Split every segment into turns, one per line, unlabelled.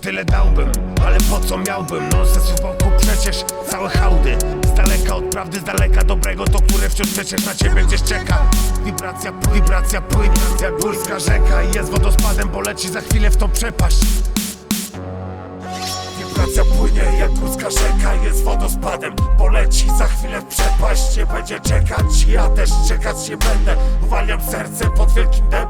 tyle dałbym Ale po co miałbym? No ze wokół przecież całe hałdy. Z daleka od prawdy, z daleka dobrego To które wciąż przecież na ciebie gdzieś czeka. Wibracja, wibracja płynie jak górska rzeka I jest wodospadem, bo leci za chwilę w tą przepaść. Wibracja płynie jak górska rzeka Jest wodospadem, poleci za chwilę w przepaść. Nie będzie czekać, ja też czekać nie będę. Uwalniam serce pod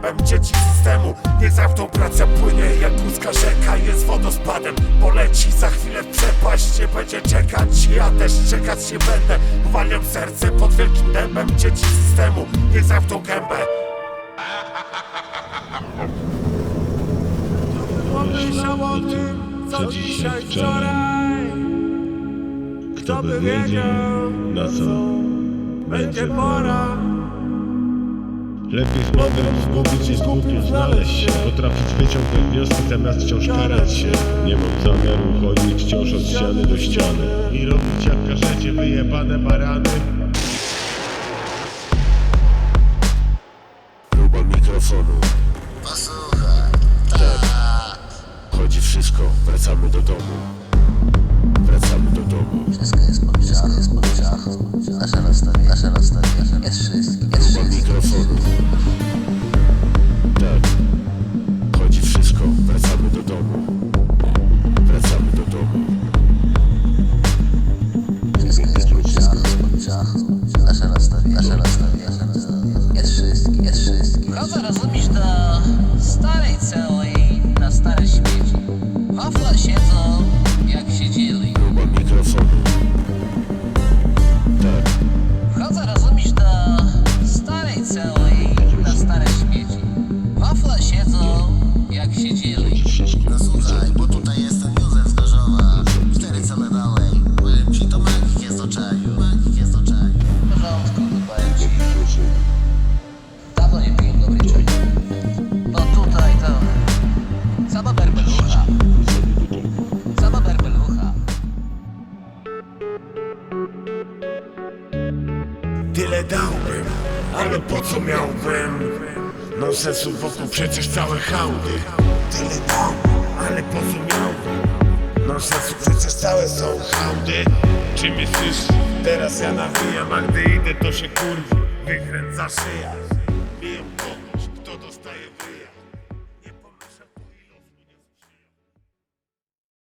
dębem Dzieci systemu, niech zamkną Wibracja płynie jak górska rzeka. Jest wodospadem, poleci za chwilę w przepaść. Nie będzie czekać, ja też czekać nie będę. Uwalniam serce pod wielkim dębem Dzieci systemu, niech zamkną gębę.
Pomyślał o tym, co dzisiaj, wczoraj? Kto by wiedział,
na co?
będzie pora
Lepiej zmądrem zgubić niż głupio znaleźć się. Potrafić wyciągnąć wnioski zamiast wciąż karać się. Nie mam zamiaru chodzić wciąż od ściany do ściany. I robić jak każecie wyjebane barany. Próba mikrofonu.
Posłuchaj,
Chodzi wszystko, wracamy do domu. Wracamy do domu.
Wszystko jest po wszystko jest po Nasze nastawienie, nasze
是的，是
Tyle dałbym, ale po co miałbym? No sensu wokół przecież całe hałdy Tyle dałbym, ale po co miałbym? No sensu przecież całe są hałdy Czy słyszysz? Teraz ja nawijam, a gdy idę to się kurwi Wykręca szyja